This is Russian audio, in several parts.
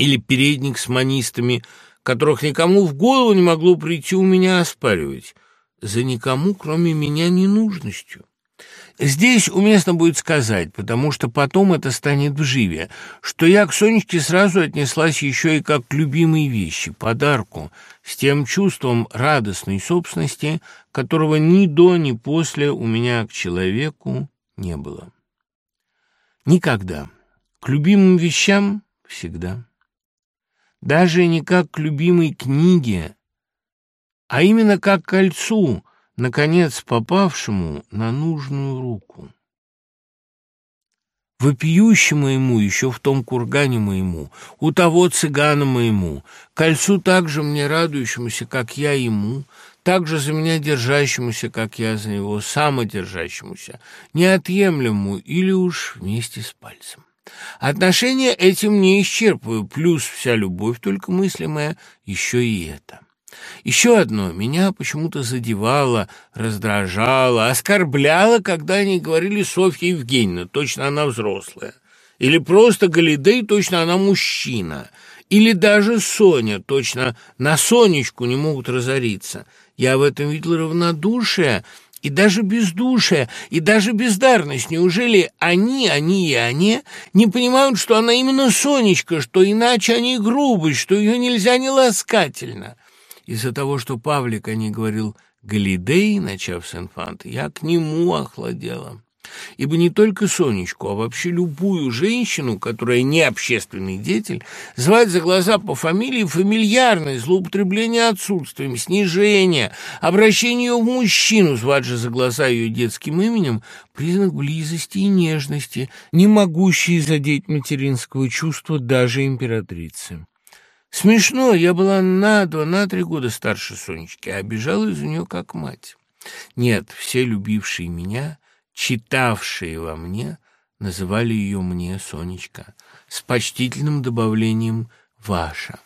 или передник с манистами, которых никому в голову не могло прийти у меня оспаривать, за никому, кроме меня, ненужностью. Здесь уместно будет сказать, потому что потом это станет вживе, что я к Сонечке сразу отнеслась еще и как к любимой вещи, подарку, с тем чувством радостной собственности, которого ни до, ни после у меня к человеку не было. Никогда. К любимым вещам всегда. Даже не как к любимой книге, а именно как к кольцу, наконец попавшему на нужную руку. Вопиющему ему, еще в том кургане моему, у того цыгана моему, кольцу также мне радующемуся, как я ему, также за меня держащемуся, как я за него, самодержащемуся, неотъемлемому или уж вместе с пальцем. Отношения этим не исчерпываю, плюс вся любовь только мыслимая, еще и это. Еще одно меня почему-то задевало, раздражало, оскорбляло, когда они говорили Софья Евгеньевна, точно она взрослая. Или просто Галидей, точно она мужчина. Или даже Соня, точно на Сонечку не могут разориться. Я в этом видел равнодушие и даже бездушие, и даже бездарность. Неужели они, они и они не понимают, что она именно Сонечка, что иначе они грубость, что ее нельзя не ласкательно? Из-за того, что Павлик о ней говорил Галидей, начав с инфанта, я к нему охладела. Ибо не только Сонечку, а вообще любую женщину, которая не общественный деятель, звать за глаза по фамилии фамильярное злоупотребление отсутствием, снижение, обращение ее в мужчину, звать же за глаза ее детским именем, признак близости и нежности, не могущий задеть материнского чувства даже императрицы. Смешно, я была на два, на три года старше Сонечки, а обижалась за нее как мать. Нет, все любившие меня, читавшие во мне, называли ее мне Сонечка с почтительным добавлением «ваша».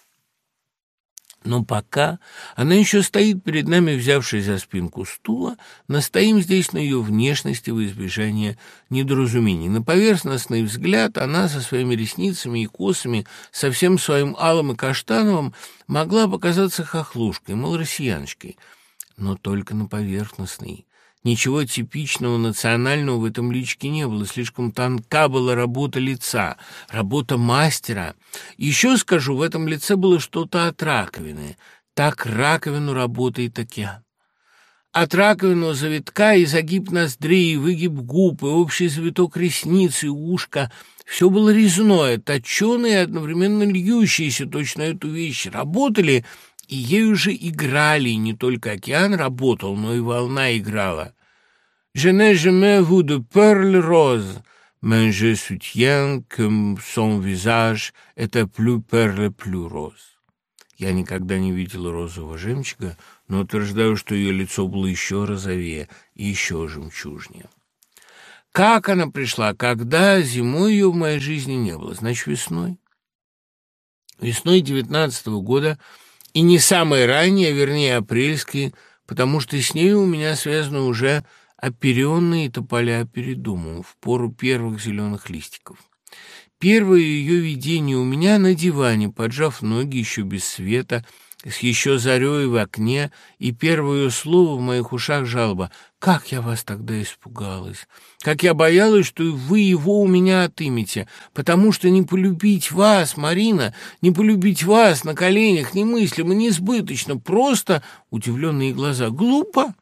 Но пока она еще стоит перед нами, взявшись за спинку стула, настоим здесь на ее внешности в избежание недоразумений. На поверхностный взгляд она со своими ресницами и косами, со всем своим алым и каштановым, могла показаться хохлушкой, мол, россияночкой, но только на поверхностный. Ничего типичного национального в этом личке не было. Слишком тонка была работа лица, работа мастера. Еще скажу, в этом лице было что-то от раковины. Так раковину работает океан. От раковину завитка и загиб ноздрей, и выгиб губ, и общий завиток ресниц, и ушка — все было резное, точеное и одновременно льющееся, точно эту вещь работали — и ею же играли, не только океан работал, но и волна играла. Je n'ai jamais vu de perles roses, mais je soutiens que son visage était plus perle, plus rose. Я никогда не видел розового жемчуга, но утверждаю, что ее лицо было еще розовее и еще жемчужнее. Как она пришла? Когда? Зимой ее в моей жизни не было. Значит, весной. Весной девятнадцатого года, и не самой ранней, а вернее апрельской, потому что с ней у меня связано уже оперенные тополя перед домом в пору первых зеленых листиков. Первое ее видение у меня на диване, поджав ноги еще без света, с еще зарей в окне, и первое слово в моих ушах жалоба. Как я вас тогда испугалась! Как я боялась, что вы его у меня отымете, потому что не полюбить вас, Марина, не полюбить вас на коленях немыслимо, несбыточно, просто удивленные глаза. Глупо?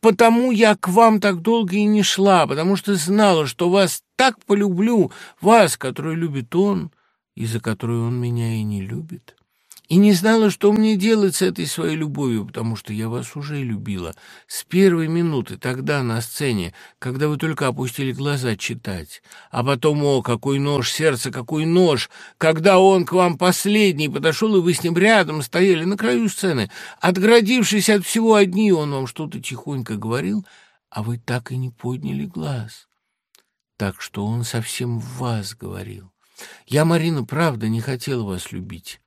Потому я к вам так долго и не шла, потому что знала, что вас так полюблю, вас, которую любит он, и за которую он меня и не любит и не знала, что мне делать с этой своей любовью, потому что я вас уже любила с первой минуты, тогда на сцене, когда вы только опустили глаза читать. А потом, о, какой нож, сердце, какой нож, когда он к вам последний подошел, и вы с ним рядом стояли на краю сцены, отгородившись от всего одни, он вам что-то тихонько говорил, а вы так и не подняли глаз. Так что он совсем в вас говорил. Я, Марина, правда, не хотела вас любить.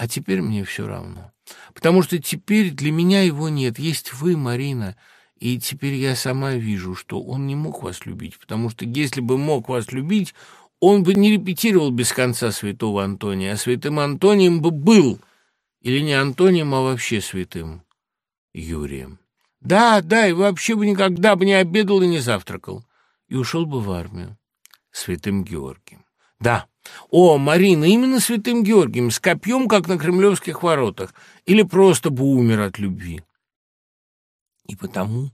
А теперь мне все равно. Потому что теперь для меня его нет. Есть вы, Марина. И теперь я сама вижу, что он не мог вас любить. Потому что если бы мог вас любить, он бы не репетировал без конца святого Антония, а святым Антонием бы был, или не Антонием, а вообще святым Юрием. Да, да, и вообще бы никогда бы не обедал и не завтракал, и ушел бы в армию святым Георгием. Да, о, Марина, именно святым Георгием, с копьем, как на кремлевских воротах, или просто бы умер от любви. И потому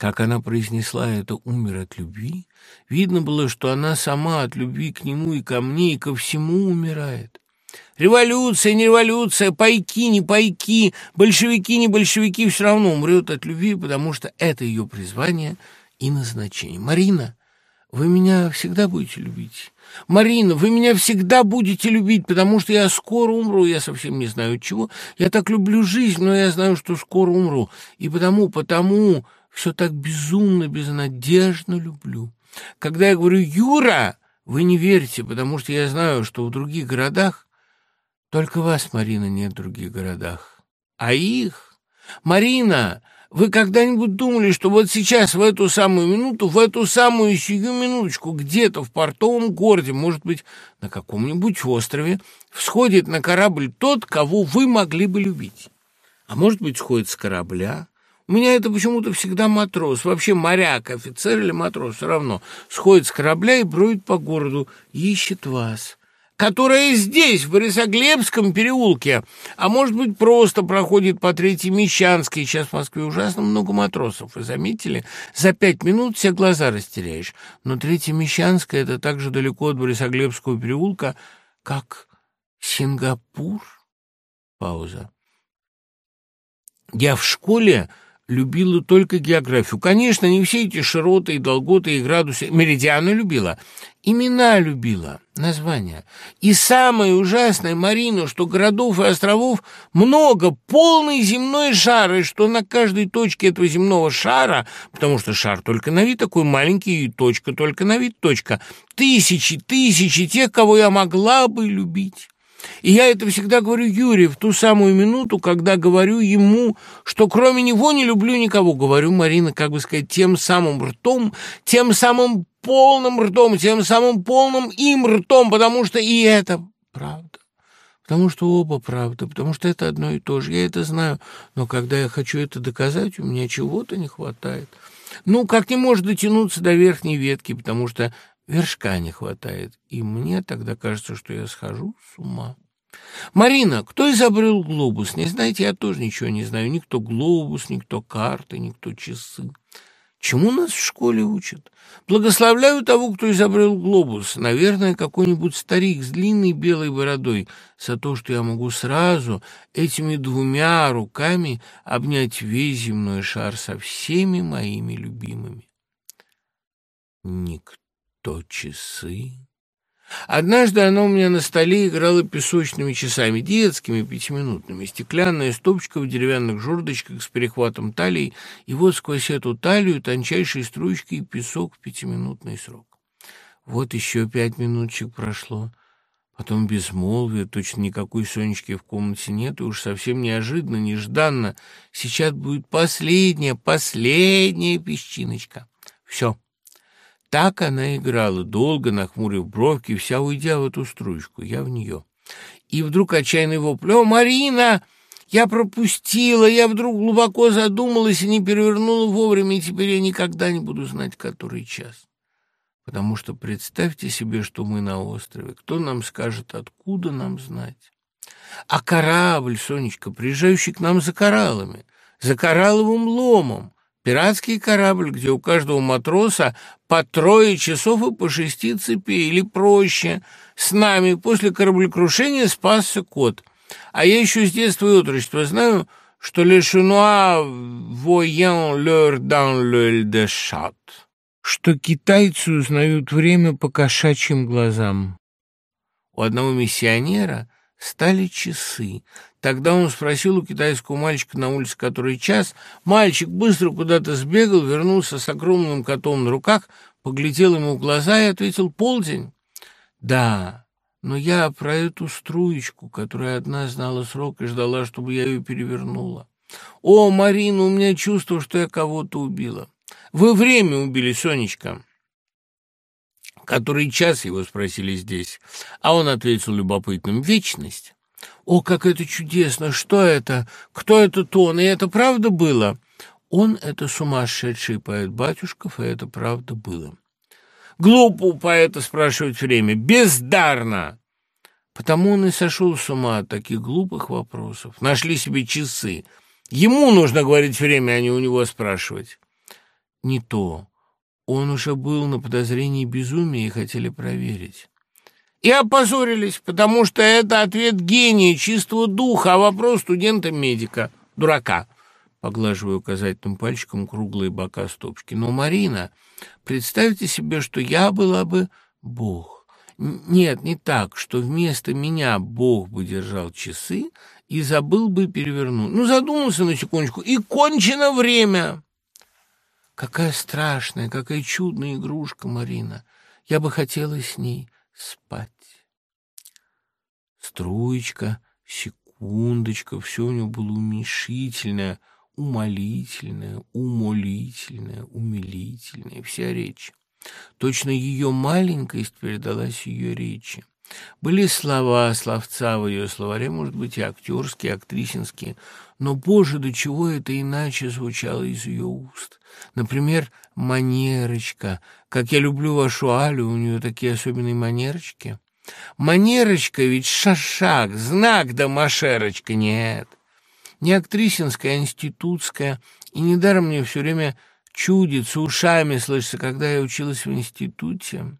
как она произнесла это «умер от любви», видно было, что она сама от любви к нему и ко мне, и ко всему умирает. Революция, не революция, пайки, не пайки, большевики, не большевики, все равно умрет от любви, потому что это ее призвание и назначение. Марина, вы меня всегда будете любить. Марина, вы меня всегда будете любить, потому что я скоро умру, я совсем не знаю чего. Я так люблю жизнь, но я знаю, что скоро умру. И потому, потому все так безумно, безнадежно люблю. Когда я говорю «Юра», вы не верите, потому что я знаю, что в других городах только вас, Марина, нет в других городах. А их? Марина, вы когда-нибудь думали, что вот сейчас, в эту самую минуту, в эту самую сию минуточку, где-то в портовом городе, может быть, на каком-нибудь острове, всходит на корабль тот, кого вы могли бы любить? А может быть, сходит с корабля, у меня это почему-то всегда матрос, вообще моряк, офицер или матрос, все равно. Сходит с корабля и броет по городу, ищет вас которая здесь, в Борисоглебском переулке, а может быть, просто проходит по Третьей Мещанской. Сейчас в Москве ужасно много матросов, вы заметили? За пять минут все глаза растеряешь. Но Третья Мещанская — это так же далеко от Борисоглебского переулка, как Сингапур. Пауза. Я в школе любила только географию. Конечно, не все эти широты и долготы и градусы. Меридианы любила. Имена любила, названия. И самое ужасное, Марина, что городов и островов много, полный земной шар, и что на каждой точке этого земного шара, потому что шар только на вид такой маленький, и точка только на вид точка, тысячи, тысячи тех, кого я могла бы любить. И я это всегда говорю Юре в ту самую минуту, когда говорю ему, что кроме него не люблю никого. Говорю, Марина, как бы сказать, тем самым ртом, тем самым полным ртом, тем самым полным им ртом, потому что и это правда. Потому что оба правда, потому что это одно и то же. Я это знаю, но когда я хочу это доказать, у меня чего-то не хватает. Ну, как не может дотянуться до верхней ветки, потому что вершка не хватает. И мне тогда кажется, что я схожу с ума. «Марина, кто изобрел глобус? Не знаете, я тоже ничего не знаю. Никто глобус, никто карты, никто часы. Чему нас в школе учат? Благословляю того, кто изобрел глобус. Наверное, какой-нибудь старик с длинной белой бородой за то, что я могу сразу этими двумя руками обнять весь земной шар со всеми моими любимыми. Никто то часы. Однажды она у меня на столе играла песочными часами, детскими, пятиминутными, стеклянная стопочка в деревянных жердочках с перехватом талии, и вот сквозь эту талию тончайшие струечки и песок в пятиминутный срок. Вот еще пять минуточек прошло. Потом безмолвие, точно никакой Сонечки в комнате нет, и уж совсем неожиданно, нежданно. Сейчас будет последняя, последняя песчиночка. Все. Так она играла, долго нахмурив бровки, вся уйдя в эту стружку, я в нее. И вдруг отчаянный вопль «О, Марина!» Я пропустила, я вдруг глубоко задумалась и не перевернула вовремя, и теперь я никогда не буду знать, который час. Потому что представьте себе, что мы на острове. Кто нам скажет, откуда нам знать? А корабль, Сонечка, приезжающий к нам за кораллами, за коралловым ломом, Пиратский корабль, где у каждого матроса по трое часов и по шести цепей, или проще. С нами после кораблекрушения спасся кот. А я еще с детства и отрочества знаю, что le chinois voyant l'heure dans l'œil de chat, что китайцы узнают время по кошачьим глазам. У одного миссионера стали часы. Тогда он спросил у китайского мальчика на улице, который час. Мальчик быстро куда-то сбегал, вернулся с огромным котом на руках, поглядел ему в глаза и ответил «Полдень». «Да, но я про эту струечку, которая одна знала срок и ждала, чтобы я ее перевернула. О, Марина, у меня чувство, что я кого-то убила. Вы время убили, Сонечка». Который час его спросили здесь, а он ответил любопытным «Вечность». «О, как это чудесно! Что это? Кто этот он? И это правда было?» «Он — это сумасшедший поэт Батюшков, и это правда было». «Глупо у поэта спрашивать время. Бездарно!» Потому он и сошел с ума от таких глупых вопросов. Нашли себе часы. Ему нужно говорить время, а не у него спрашивать. Не то. Он уже был на подозрении безумия и хотели проверить. И опозорились, потому что это ответ гения, чистого духа, а вопрос студента-медика, дурака. Поглаживаю указательным пальчиком круглые бока стопочки. Но, Марина, представьте себе, что я была бы Бог. Нет, не так, что вместо меня Бог бы держал часы и забыл бы перевернуть. Ну, задумался на секундочку, и кончено время. Какая страшная, какая чудная игрушка, Марина. Я бы хотела с ней спать. Струечка, секундочка, все у него было уменьшительное, умолительное, умолительное, умилительное, вся речь. Точно ее маленькость передалась ее речи. Были слова, словца в ее словаре, может быть, и актерские, актрисинские, но, боже, до чего это иначе звучало из ее уст. Например, манерочка. Как я люблю вашу Алю, у нее такие особенные манерочки. Манерочка ведь шашак, знак да машерочка, нет. Не актрисинская, а институтская. И недаром мне все время чудится, ушами слышится, когда я училась в институте.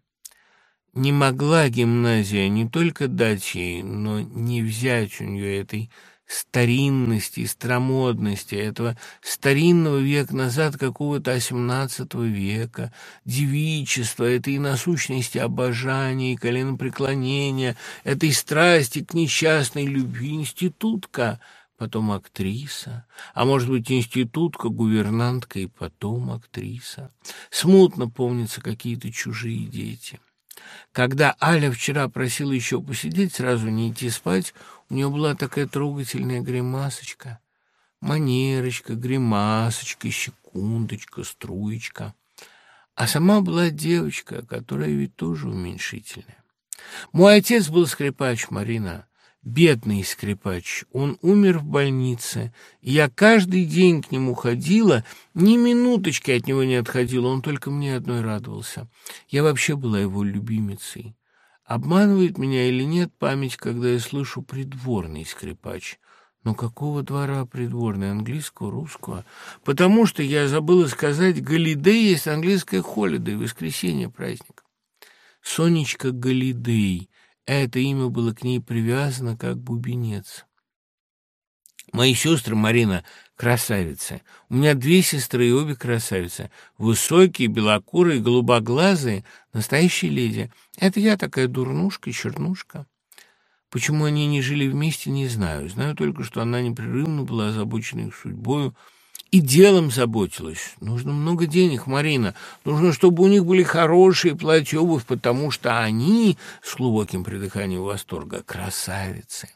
Не могла гимназия не только дать ей, но не взять у нее этой старинности, старомодности, этого старинного века назад какого-то XVIII века, девичества, этой насущности обожания и коленопреклонения, этой страсти к несчастной любви, институтка, потом актриса, а может быть, институтка, гувернантка и потом актриса. Смутно помнятся какие-то чужие дети. Когда Аля вчера просила еще посидеть, сразу не идти спать, у нее была такая трогательная гримасочка. Манерочка, гримасочка, секундочка, струечка. А сама была девочка, которая ведь тоже уменьшительная. Мой отец был скрипач, Марина бедный скрипач. Он умер в больнице, я каждый день к нему ходила, ни минуточки от него не отходила, он только мне одной радовался. Я вообще была его любимицей. Обманывает меня или нет память, когда я слышу «придворный скрипач». Но какого двора придворный, английского, русского? Потому что, я забыла сказать, Галидей есть английское холидей, воскресенье праздник. Сонечка Галидей — это имя было к ней привязано, как бубенец. Мои сестры, Марина, красавицы. У меня две сестры, и обе красавицы. Высокие, белокурые, голубоглазые, настоящие леди. Это я такая дурнушка, чернушка. Почему они не жили вместе, не знаю. Знаю только, что она непрерывно была озабочена их судьбою, и делом заботилась. Нужно много денег, Марина. Нужно, чтобы у них были хорошие платья, обувь, потому что они, с глубоким придыханием восторга, красавицы.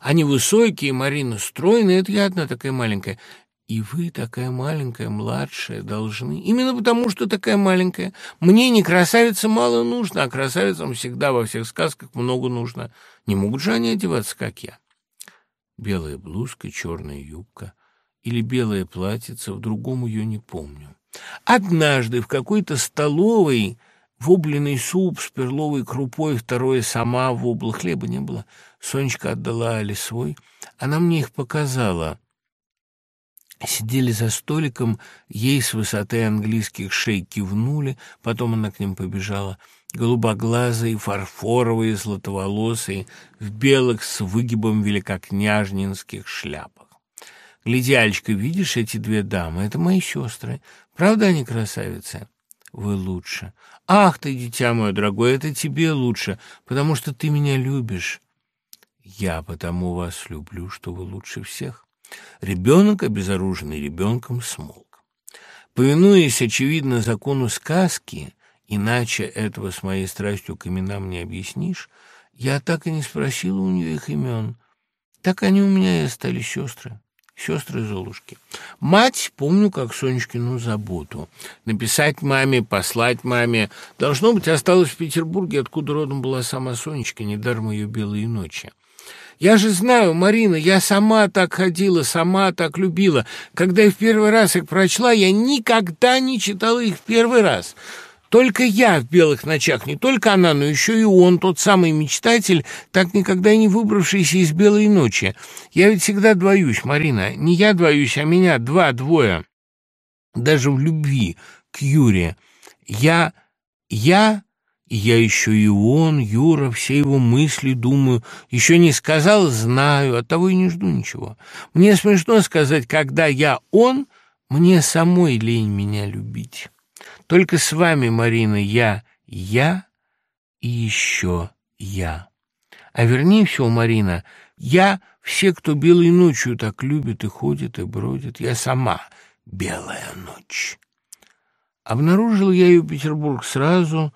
Они высокие, Марина, стройные, это я одна такая маленькая. И вы, такая маленькая, младшая, должны... Именно потому, что такая маленькая. Мне не красавица мало нужно, а красавицам всегда во всех сказках много нужно. Не могут же они одеваться, как я. Белая блузка, черная юбка или белое платьице, в другом ее не помню. Однажды в какой-то столовой вобленный суп с перловой крупой, второе сама в вобла хлеба не было. Сонечка отдала Али свой, она мне их показала. Сидели за столиком, ей с высоты английских шей кивнули, потом она к ним побежала. Голубоглазые, фарфоровые, златоволосые, в белых с выгибом великокняжнинских шляпах. Гляди, Алечка, видишь эти две дамы? Это мои сестры. Правда они красавицы? Вы лучше. Ах ты, дитя мое дорогое, это тебе лучше, потому что ты меня любишь. Я потому вас люблю, что вы лучше всех. Ребенок, обезоруженный ребенком, смолк. Повинуясь, очевидно, закону сказки, иначе этого с моей страстью к именам не объяснишь, я так и не спросила у нее их имен. Так они у меня и остались сестры сестры Золушки. Мать, помню, как Сонечкину заботу. Написать маме, послать маме. Должно быть, осталась в Петербурге, откуда родом была сама Сонечка, недаром ее белые ночи. Я же знаю, Марина, я сама так ходила, сама так любила. Когда я в первый раз их прочла, я никогда не читала их в первый раз. Только я в белых ночах, не только она, но еще и он, тот самый мечтатель, так никогда не выбравшийся из белой ночи. Я ведь всегда двоюсь, Марина. Не я двоюсь, а меня два, двое. Даже в любви к Юре. Я... я... я еще и он, Юра, все его мысли, думаю. Еще не сказал, знаю, от того и не жду ничего. Мне смешно сказать, когда я он, мне самой лень меня любить». Только с вами, Марина, я, я и еще я. А вернее всего, Марина, я все, кто белой ночью так любит и ходит, и бродит. Я сама белая ночь. Обнаружил я ее Петербург сразу,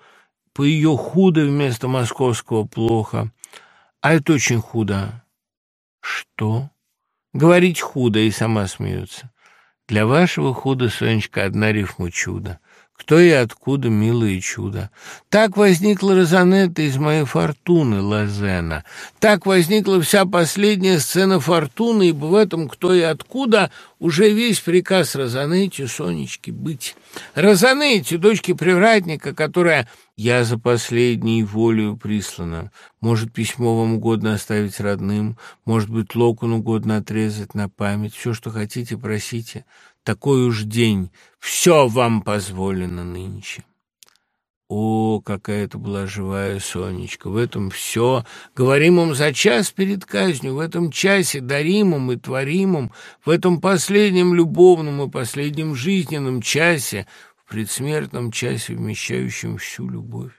по ее худо вместо московского плохо. А это очень худо. Что? Говорить худо и сама смеется. Для вашего худа, Сонечка, одна рифма чудо. Кто и откуда, милое чудо. Так возникла Розанетта из моей фортуны, Лазена. Так возникла вся последняя сцена фортуны, ибо в этом «Кто и откуда» уже весь приказ Розанетте, Сонечке, быть. Розанетте, дочке привратника, которая «Я за последней волею прислана». Может, письмо вам угодно оставить родным, может быть, локон угодно отрезать на память. Все, что хотите, просите такой уж день, все вам позволено нынче. О, какая это была живая Сонечка! В этом все, говоримом за час перед казнью, в этом часе даримом и творимом, в этом последнем любовном и последнем жизненном часе, в предсмертном часе, вмещающем всю любовь.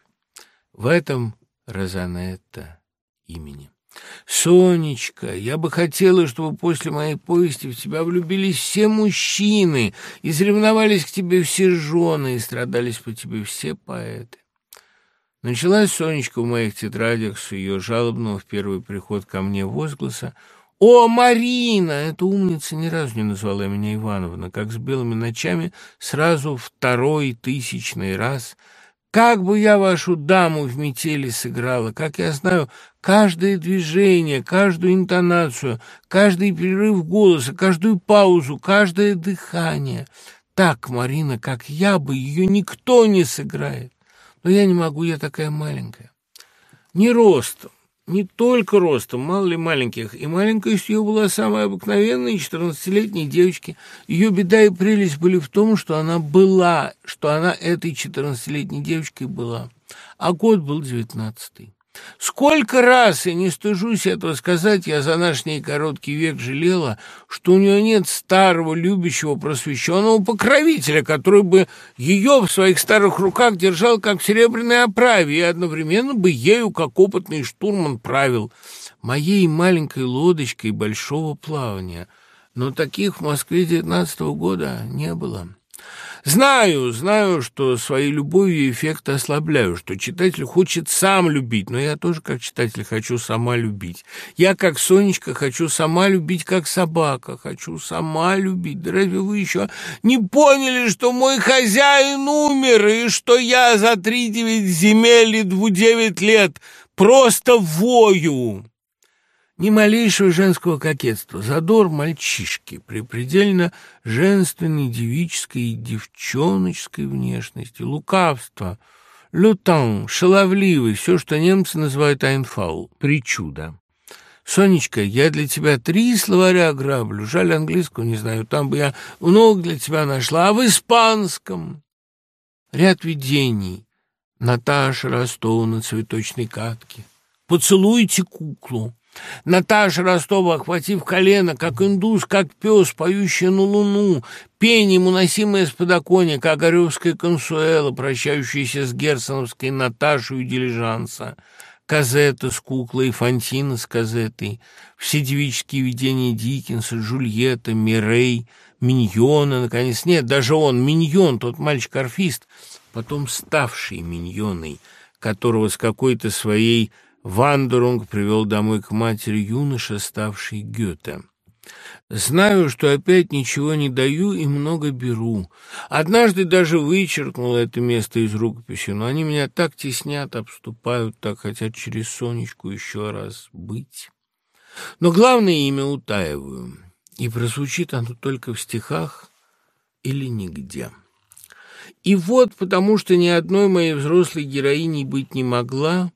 В этом Розанетта имени. «Сонечка, я бы хотела, чтобы после моей повести в тебя влюбились все мужчины, и соревновались к тебе все жены, и страдались по тебе все поэты». Началась Сонечка в моих тетрадях с ее жалобного в первый приход ко мне возгласа «О, Марина!» Эта умница ни разу не назвала меня Ивановна, как с белыми ночами сразу второй тысячный раз – как бы я вашу даму в метели сыграла, как я знаю каждое движение, каждую интонацию, каждый перерыв голоса, каждую паузу, каждое дыхание. Так, Марина, как я бы, ее никто не сыграет. Но я не могу, я такая маленькая. Не ростом, не только ростом, мало ли маленьких, и маленькая ее была самая обыкновенная, четырнадцатилетней девочки. Ее беда и прелесть были в том, что она была, что она этой четырнадцатилетней девочкой была. А год был девятнадцатый. Сколько раз, и не стыжусь этого сказать, я за наш ней короткий век жалела, что у нее нет старого, любящего, просвещенного покровителя, который бы ее в своих старых руках держал, как в серебряной оправе, и одновременно бы ею, как опытный штурман, правил моей маленькой лодочкой большого плавания. Но таких в Москве девятнадцатого года не было. Знаю, знаю, что своей любовью эффект ослабляю, что читатель хочет сам любить, но я тоже, как читатель, хочу сама любить. Я, как Сонечка, хочу сама любить, как собака, хочу сама любить. Да разве вы еще не поняли, что мой хозяин умер, и что я за три девять земель и двудевять лет просто вою?» Ни малейшего женского кокетства, задор мальчишки при предельно женственной, девической и девчоночской внешности, лукавство, лютан, шаловливый, все, что немцы называют айнфаул, причуда. «Сонечка, я для тебя три словаря граблю, жаль английского не знаю, там бы я много для тебя нашла, а в испанском...» Ряд видений. Наташа Ростова на цветочной катке. «Поцелуйте куклу». Наташа Ростова, охватив колено, как индус, как пес, поющий на луну, пением, уносимое с подоконника, Огаревская консуэла, прощающаяся с герценовской Наташей дилижанса, Казета с куклой, Фантина с Казетой, все девические видения Диккенса, Джульетта, Мирей, Миньона, наконец, нет, даже он, Миньон, тот мальчик-арфист, потом ставший Миньоной, которого с какой-то своей Wanderung привел домой к матери юноша, ставший Гёте. Знаю, что опять ничего не даю и много беру. Однажды даже вычеркнул это место из рукописи, но они меня так теснят, обступают, так хотят через Сонечку еще раз быть. Но главное имя утаиваю, и прозвучит оно только в стихах или нигде. И вот, потому что ни одной моей взрослой героиней быть не могла,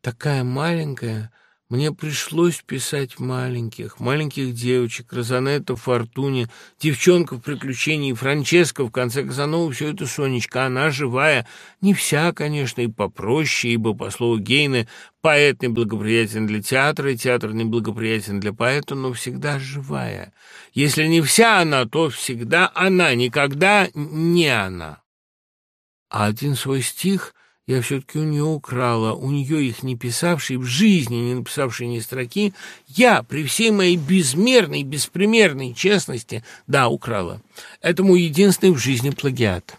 такая маленькая, мне пришлось писать маленьких, маленьких девочек, Розанетта в «Фортуне», девчонка в «Приключении», Франческа в конце Казанова, все это Сонечка, она живая, не вся, конечно, и попроще, ибо, по слову Гейна, поэт неблагоприятен для театра, и театр неблагоприятен для поэта, но всегда живая. Если не вся она, то всегда она, никогда не она. А один свой стих я все-таки у нее украла, у нее их не писавший, в жизни не написавший ни строки, я, при всей моей безмерной, беспримерной честности, да, украла. Это мой единственный в жизни плагиат.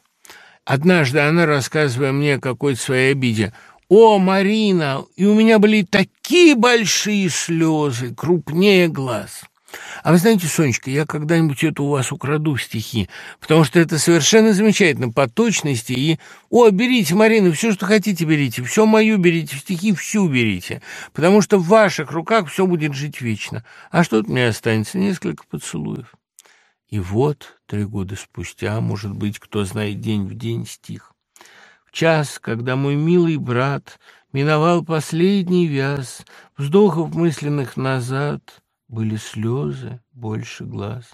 Однажды она, рассказывая мне о какой-то своей обиде, «О, Марина, и у меня были такие большие слезы, крупнее глаз». А вы знаете, Сонечка, я когда-нибудь это у вас украду стихи, потому что это совершенно замечательно по точности и... О, берите, Марина, все, что хотите, берите, все мое берите, стихи всю берите, потому что в ваших руках все будет жить вечно. А что-то мне останется? Несколько поцелуев. И вот, три года спустя, может быть, кто знает день в день стих. В час, когда мой милый брат миновал последний вяз, вздохов мысленных назад, были слезы больше глаз.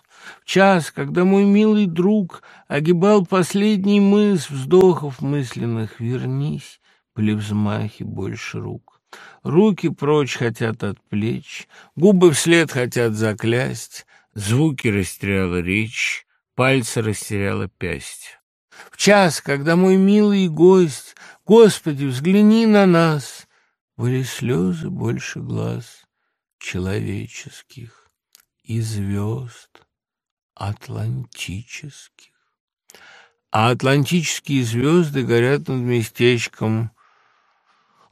В час, когда мой милый друг огибал последний мыс вздохов мысленных, вернись, были взмахи больше рук. Руки прочь хотят от плеч, губы вслед хотят заклясть, звуки растеряла речь, пальцы растеряла пясть. В час, когда мой милый гость, Господи, взгляни на нас, были слезы больше глаз человеческих и звезд атлантических. А атлантические звезды горят над местечком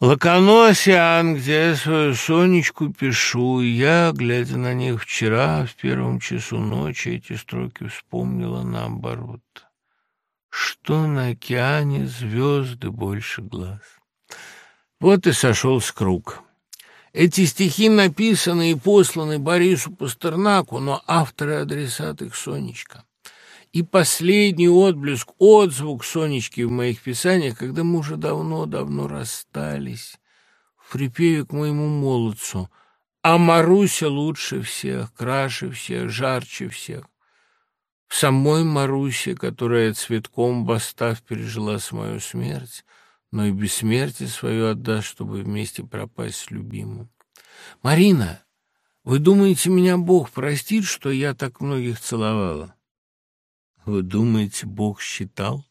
Лаконосиан, где я свою Сонечку пишу, и я, глядя на них вчера, в первом часу ночи, эти строки вспомнила наоборот. Что на океане звезды больше глаз. Вот и сошел с круг. Эти стихи написаны и посланы Борису Пастернаку, но авторы и адресат их Сонечка. И последний отблеск, отзвук Сонечки в моих писаниях, когда мы уже давно-давно расстались, в припеве к моему молодцу, а Маруся лучше всех, краше всех, жарче всех. В самой Марусе, которая цветком восстав пережила свою смерть, но и бессмертие свое отдаст, чтобы вместе пропасть с любимым. Марина, вы думаете, меня Бог простит, что я так многих целовала? Вы думаете, Бог считал?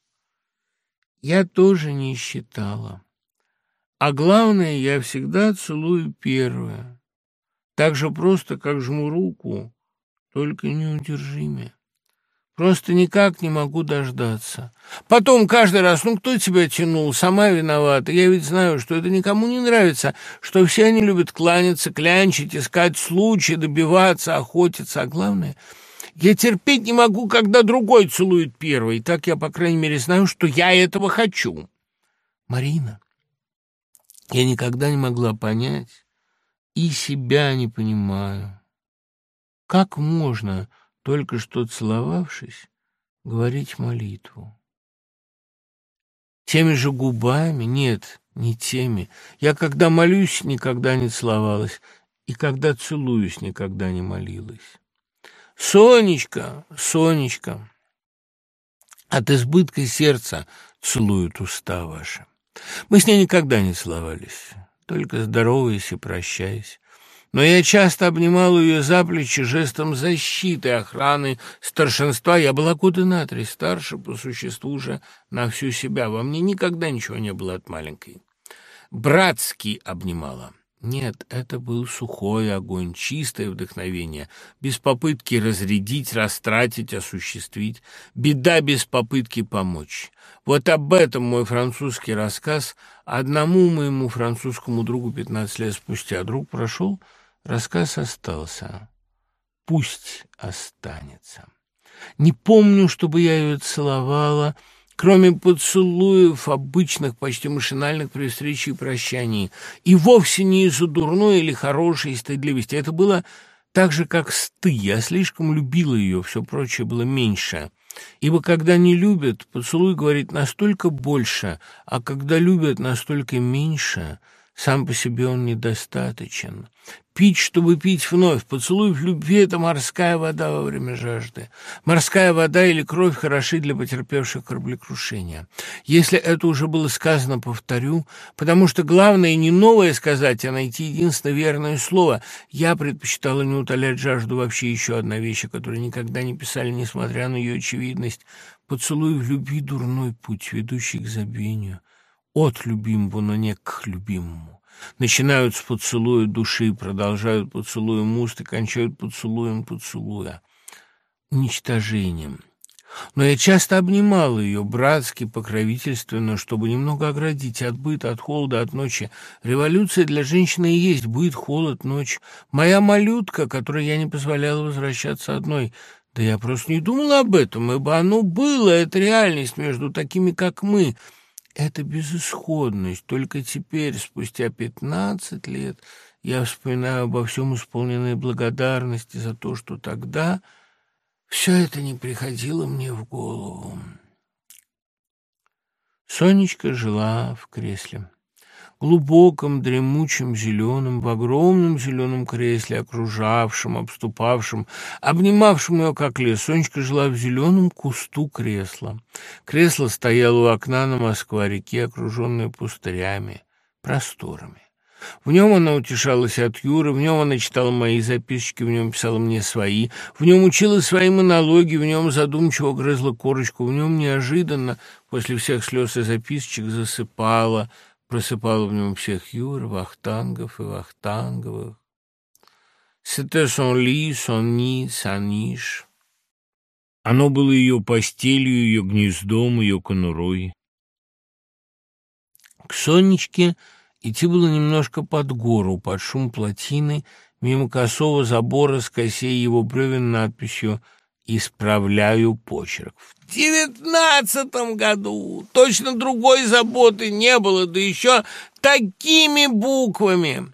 Я тоже не считала. А главное, я всегда целую первое. Так же просто, как жму руку, только неудержимее. Просто никак не могу дождаться. Потом каждый раз, ну кто тебя тянул, сама виновата. Я ведь знаю, что это никому не нравится, что все они любят кланяться, клянчить, искать случаи, добиваться, охотиться. А главное, я терпеть не могу, когда другой целует первый. Так я, по крайней мере, знаю, что я этого хочу. Марина, я никогда не могла понять и себя не понимаю. Как можно только что целовавшись, говорить молитву. Теми же губами? Нет, не теми. Я, когда молюсь, никогда не целовалась, и когда целуюсь, никогда не молилась. Сонечка, Сонечка, от избытка сердца целуют уста ваши. Мы с ней никогда не целовались, только здороваясь и прощаясь но я часто обнимал ее за плечи жестом защиты, охраны, старшинства. Я была года на три старше, по существу же, на всю себя. Во мне никогда ничего не было от маленькой. Братски обнимала. Нет, это был сухой огонь, чистое вдохновение, без попытки разрядить, растратить, осуществить, беда без попытки помочь. Вот об этом мой французский рассказ одному моему французскому другу 15 лет спустя. Друг прошел Рассказ остался. пусть останется. Не помню, чтобы я ее целовала, кроме поцелуев, обычных, почти машинальных при встрече и прощании, и вовсе не из-за дурной или хорошей стыдливости. Это было так же, как сты. Я слишком любила ее, все прочее было меньше. Ибо когда не любят, поцелуй говорит настолько больше, а когда любят, настолько меньше — сам по себе он недостаточен. Пить, чтобы пить вновь. Поцелуй в любви — это морская вода во время жажды. Морская вода или кровь хороши для потерпевших кораблекрушения. Если это уже было сказано, повторю, потому что главное не новое сказать, а найти единственное верное слово. Я предпочитала не утолять жажду вообще еще одна вещь, которую никогда не писали, несмотря на ее очевидность. Поцелуй в любви — дурной путь, ведущий к забвению от любимого, но не к любимому. Начинают с поцелуя души, продолжают поцелуем уст и кончают поцелуем поцелуя. Уничтожением. Но я часто обнимал ее, братски, покровительственно, чтобы немного оградить от быта, от холода, от ночи. Революция для женщины и есть быт, холод, ночь. Моя малютка, которой я не позволяла возвращаться одной. Да я просто не думала об этом, ибо оно было, это реальность между такими, как мы — это безысходность. Только теперь, спустя пятнадцать лет, я вспоминаю обо всем исполненной благодарности за то, что тогда все это не приходило мне в голову. Сонечка жила в кресле глубоком, дремучем, зеленом, в огромном зеленом кресле, окружавшем, обступавшем, обнимавшем ее, как лес. Сонечка жила в зеленом кусту кресла. Кресло стояло у окна на Москва-реке, окруженное пустырями, просторами. В нем она утешалась от Юры, в нем она читала мои записочки, в нем писала мне свои, в нем учила свои монологи, в нем задумчиво грызла корочку, в нем неожиданно, после всех слез и записочек, засыпала, просыпала в нем всех Юр, Вахтангов и Вахтанговых. C'était son lit, son nid, sa. Оно было ее постелью, ее гнездом, ее конурой. К Сонечке идти было немножко под гору, под шум плотины, мимо косого забора с косей его бревен надписью «Исправляю почерк». В девятнадцатом году точно другой заботы не было, да еще такими буквами.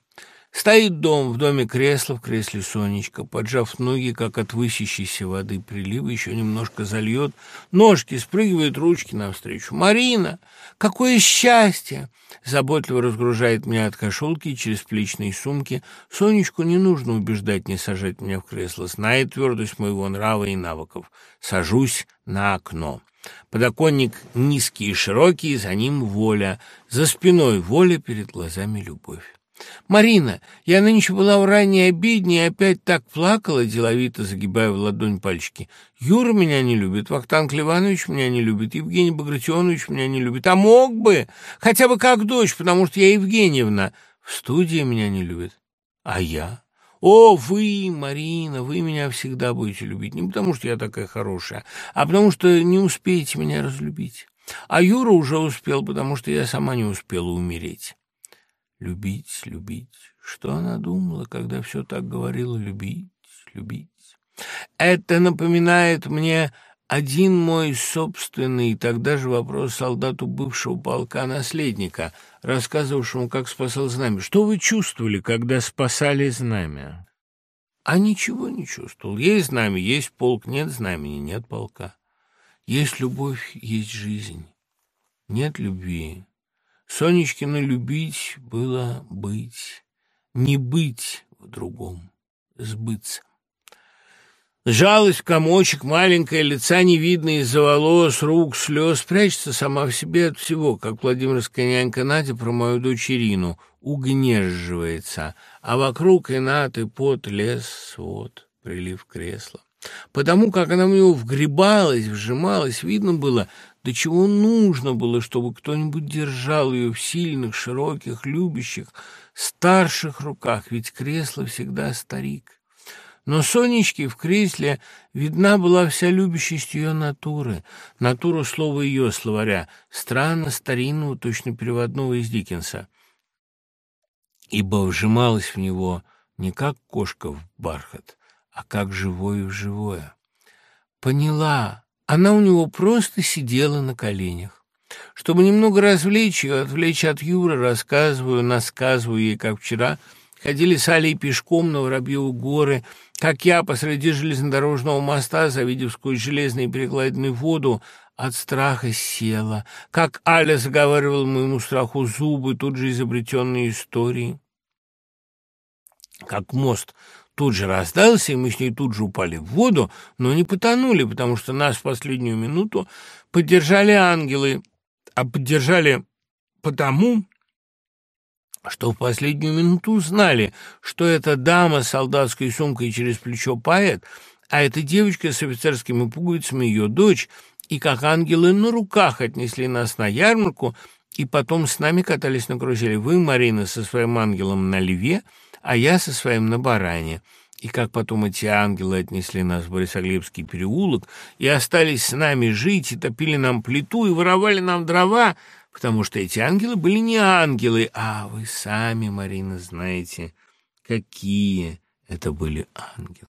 Стоит дом, в доме кресло, в кресле Сонечка, поджав ноги, как от высящейся воды прилива, еще немножко зальет, ножки спрыгивают, ручки навстречу. «Марина, какое счастье!» Заботливо разгружает меня от кошелки через плечные сумки. Сонечку не нужно убеждать не сажать меня в кресло, знает твердость моего нрава и навыков. Сажусь на окно. Подоконник низкий и широкий, за ним воля, за спиной воля, перед глазами любовь. «Марина, я нынче была в ранней обедне и опять так плакала, деловито загибая в ладонь пальчики. Юра меня не любит, Вахтанг Ливанович меня не любит, Евгений Багратионович меня не любит. А мог бы, хотя бы как дочь, потому что я Евгеньевна. В студии меня не любит. А я? О, вы, Марина, вы меня всегда будете любить. Не потому что я такая хорошая, а потому что не успеете меня разлюбить. А Юра уже успел, потому что я сама не успела умереть». Любить, любить. Что она думала, когда все так говорила «любить, любить»? Это напоминает мне один мой собственный, тогда же вопрос солдату бывшего полка наследника, рассказывавшему, как спасал знамя. Что вы чувствовали, когда спасали знамя? А ничего не чувствовал. Есть знамя, есть полк, нет знамени, нет полка. Есть любовь, есть жизнь. Нет любви, Сонечкина любить было быть, не быть в другом, сбыться. Жалость, комочек, маленькое, лица не видно из-за волос, рук, слез, прячется сама в себе от всего, как Владимирская нянька Надя про мою дочь Ирину, угнеживается, а вокруг и над, и пот, лес, свод, прилив кресла. Потому как она в него вгребалась, вжималась, видно было, до чего нужно было, чтобы кто-нибудь держал ее в сильных, широких, любящих, старших руках, ведь кресло всегда старик. Но Сонечке в кресле видна была вся любящесть ее натуры, натура слова ее словаря, странно старинного, точно переводного из Диккенса, ибо вжималась в него не как кошка в бархат, а как живое в живое. Поняла. Она у него просто сидела на коленях. Чтобы немного развлечь ее, отвлечь от Юры, рассказываю, насказываю ей, как вчера, ходили с Алей пешком на Воробьеву горы, как я посреди железнодорожного моста, завидев сквозь железные перекладины воду, от страха села, как Аля заговаривала моему страху зубы, тут же изобретенные истории. Как мост тут же раздался, и мы с ней тут же упали в воду, но не потонули, потому что нас в последнюю минуту поддержали ангелы, а поддержали потому, что в последнюю минуту узнали, что эта дама с солдатской сумкой через плечо поэт, а эта девочка с офицерскими пуговицами ее дочь, и как ангелы на руках отнесли нас на ярмарку, и потом с нами катались на карусели. Вы, Марина, со своим ангелом на льве, а я со своим на баране. И как потом эти ангелы отнесли нас в Борисоглебский переулок и остались с нами жить, и топили нам плиту, и воровали нам дрова, потому что эти ангелы были не ангелы, а вы сами, Марина, знаете, какие это были ангелы.